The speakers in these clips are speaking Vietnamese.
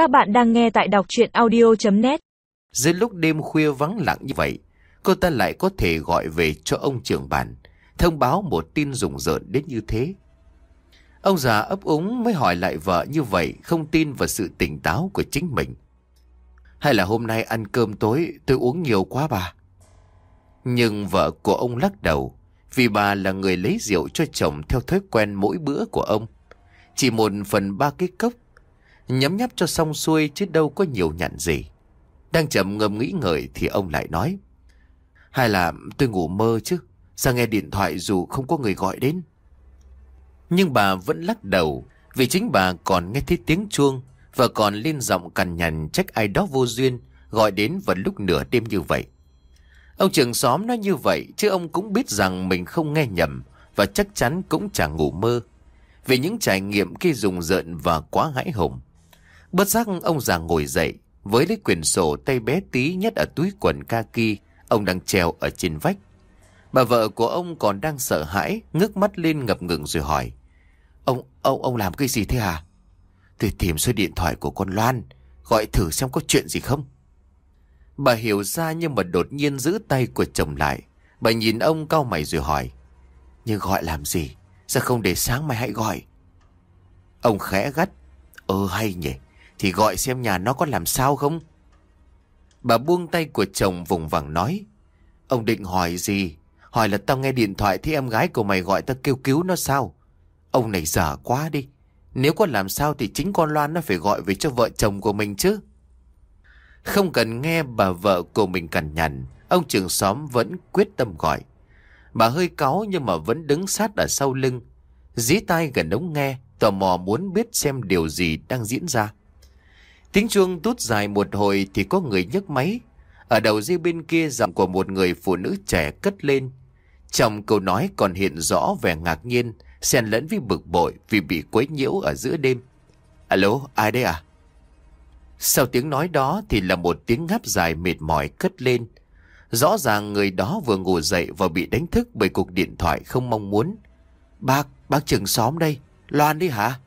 Các bạn đang nghe tại đọc chuyện audio.net Dưới lúc đêm khuya vắng lặng như vậy, cô ta lại có thể gọi về cho ông trưởng bản, thông báo một tin rùng rợn đến như thế. Ông già ấp úng mới hỏi lại vợ như vậy, không tin vào sự tỉnh táo của chính mình. Hay là hôm nay ăn cơm tối tôi uống nhiều quá bà? Nhưng vợ của ông lắc đầu, vì bà là người lấy rượu cho chồng theo thói quen mỗi bữa của ông. Chỉ một phần ba cái cốc, nhấm nháp cho xong xuôi chứ đâu có nhiều nhặn gì. Đang chậm ngâm nghĩ ngợi thì ông lại nói. Hay là tôi ngủ mơ chứ, sao nghe điện thoại dù không có người gọi đến. Nhưng bà vẫn lắc đầu, vì chính bà còn nghe thấy tiếng chuông và còn lên giọng cằn nhằn trách ai đó vô duyên gọi đến vào lúc nửa đêm như vậy. Ông trưởng xóm nói như vậy chứ ông cũng biết rằng mình không nghe nhầm và chắc chắn cũng chẳng ngủ mơ. Vì những trải nghiệm khi dùng rợn và quá hãi hùng. Bất giác ông già ngồi dậy với lấy quyển sổ tay bé tí nhất ở túi quần kaki ông đang treo ở trên vách. Bà vợ của ông còn đang sợ hãi ngước mắt lên ngập ngừng rồi hỏi. Ông, ông, ông làm cái gì thế hả? Tôi tìm số điện thoại của con Loan Gọi thử xem có chuyện gì không Bà hiểu ra nhưng mà đột nhiên giữ tay của chồng lại Bà nhìn ông cau mày rồi hỏi Nhưng gọi làm gì Sao không để sáng mai hãy gọi Ông khẽ gắt Ơ hay nhỉ thì gọi xem nhà nó có làm sao không? Bà buông tay của chồng vùng vằng nói. Ông định hỏi gì? Hỏi là tao nghe điện thoại Thì em gái của mày gọi tao kêu cứu nó sao? Ông này dở quá đi. Nếu có làm sao thì chính con Loan nó phải gọi về cho vợ chồng của mình chứ. Không cần nghe bà vợ của mình cằn nhằn, Ông trường xóm vẫn quyết tâm gọi. Bà hơi cáu nhưng mà vẫn đứng sát ở sau lưng. Dí tai gần ống nghe, Tò mò muốn biết xem điều gì đang diễn ra. Tiếng chuông tút dài một hồi thì có người nhấc máy Ở đầu dây bên kia giọng của một người phụ nữ trẻ cất lên Trong câu nói còn hiện rõ vẻ ngạc nhiên xen lẫn với bực bội vì bị quấy nhiễu ở giữa đêm. Alo, ai đây à? Sau tiếng nói đó thì là một tiếng ngáp dài mệt mỏi cất lên. Rõ ràng người đó vừa ngủ dậy và bị đánh thức bởi cuộc điện thoại không mong muốn. Bác, bác trường xóm đây, Loan đi hả?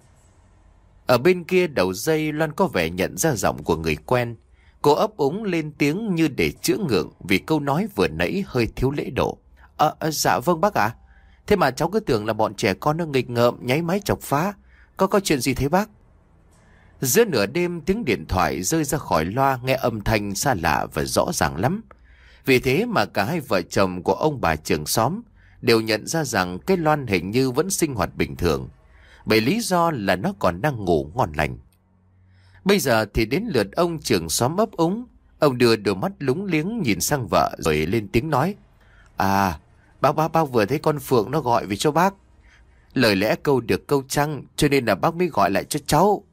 Ở bên kia đầu dây Loan có vẻ nhận ra giọng của người quen. Cô ấp úng lên tiếng như để chữa ngượng vì câu nói vừa nãy hơi thiếu lễ độ. Ờ, à, dạ vâng bác ạ. Thế mà cháu cứ tưởng là bọn trẻ con nó nghịch ngợm nháy máy chọc phá. Có có chuyện gì thế bác? Giữa nửa đêm tiếng điện thoại rơi ra khỏi loa nghe âm thanh xa lạ và rõ ràng lắm. Vì thế mà cả hai vợ chồng của ông bà trưởng xóm đều nhận ra rằng cái loan hình như vẫn sinh hoạt bình thường. Bởi lý do là nó còn đang ngủ ngon lành. Bây giờ thì đến lượt ông trưởng xóm ấp úng. Ông đưa đôi mắt lúng liếng nhìn sang vợ rồi lên tiếng nói. À, Bác bác bác vừa thấy con Phượng nó gọi về cho bác. Lời lẽ câu được câu trăng cho nên là bác mới gọi lại cho cháu.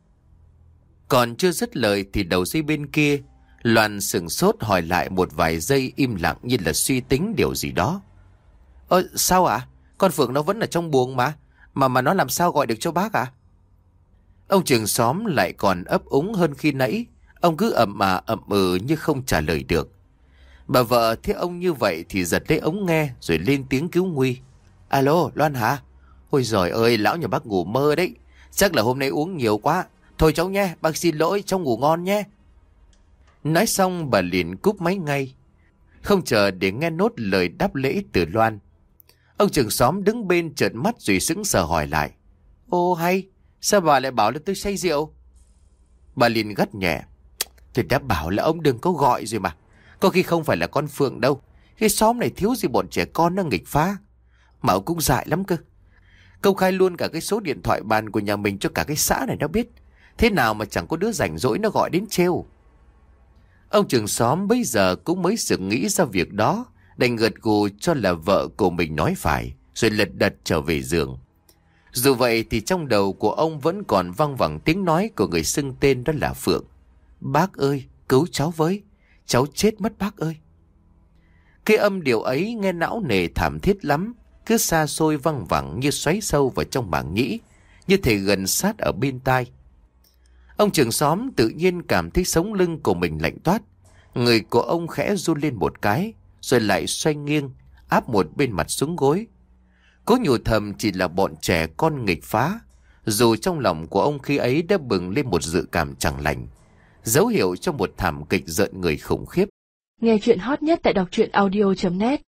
Còn chưa dứt lời thì đầu dây bên kia Loan sừng sốt hỏi lại một vài giây im lặng như là suy tính điều gì đó. Ơ sao ạ? Con Phượng nó vẫn ở trong buồng mà. Mà mà nó làm sao gọi được cho bác à? Ông trường xóm lại còn ấp úng hơn khi nãy. Ông cứ ậm mà ậm ừ như không trả lời được. Bà vợ thấy ông như vậy thì giật lấy ống nghe rồi lên tiếng cứu nguy. Alo, Loan hả? Ôi giời ơi, lão nhà bác ngủ mơ đấy. Chắc là hôm nay uống nhiều quá. Thôi cháu nhé, bác xin lỗi, cháu ngủ ngon nhé. Nói xong bà liền cúp máy ngay. Không chờ để nghe nốt lời đáp lễ từ Loan. Ông trưởng xóm đứng bên trợn mắt rồi sững sờ hỏi lại. Ô hay, sao bà lại bảo là tôi say rượu? Bà liền gắt nhẹ. Tôi đã bảo là ông đừng có gọi rồi mà. Có khi không phải là con Phượng đâu. Cái xóm này thiếu gì bọn trẻ con nó nghịch phá. Mà ông cũng dại lắm cơ. Công khai luôn cả cái số điện thoại bàn của nhà mình cho cả cái xã này nó biết. Thế nào mà chẳng có đứa rảnh rỗi nó gọi đến trêu. Ông trưởng xóm bây giờ cũng mới sự nghĩ ra việc đó. Đành gật gù cho là vợ của mình nói phải. Rồi lật đật trở về giường. Dù vậy thì trong đầu của ông vẫn còn văng vẳng tiếng nói của người xưng tên đó là Phượng. Bác ơi, cứu cháu với. Cháu chết mất bác ơi. Cái âm điệu ấy nghe não nề thảm thiết lắm, cứ xa xôi văng vẳng như xoáy sâu vào trong mảng nhĩ, như thể gần sát ở bên tai. Ông trưởng xóm tự nhiên cảm thấy sống lưng của mình lạnh toát. Người của ông khẽ run lên một cái, rồi lại xoay nghiêng, áp một bên mặt xuống gối. Cố nhủ thầm chỉ là bọn trẻ con nghịch phá, dù trong lòng của ông khi ấy đã bừng lên một dự cảm chẳng lành. Dấu hiệu cho một thảm kịch giận người khủng khiếp. Nghe chuyện hot nhất tại đọc truyện audio.net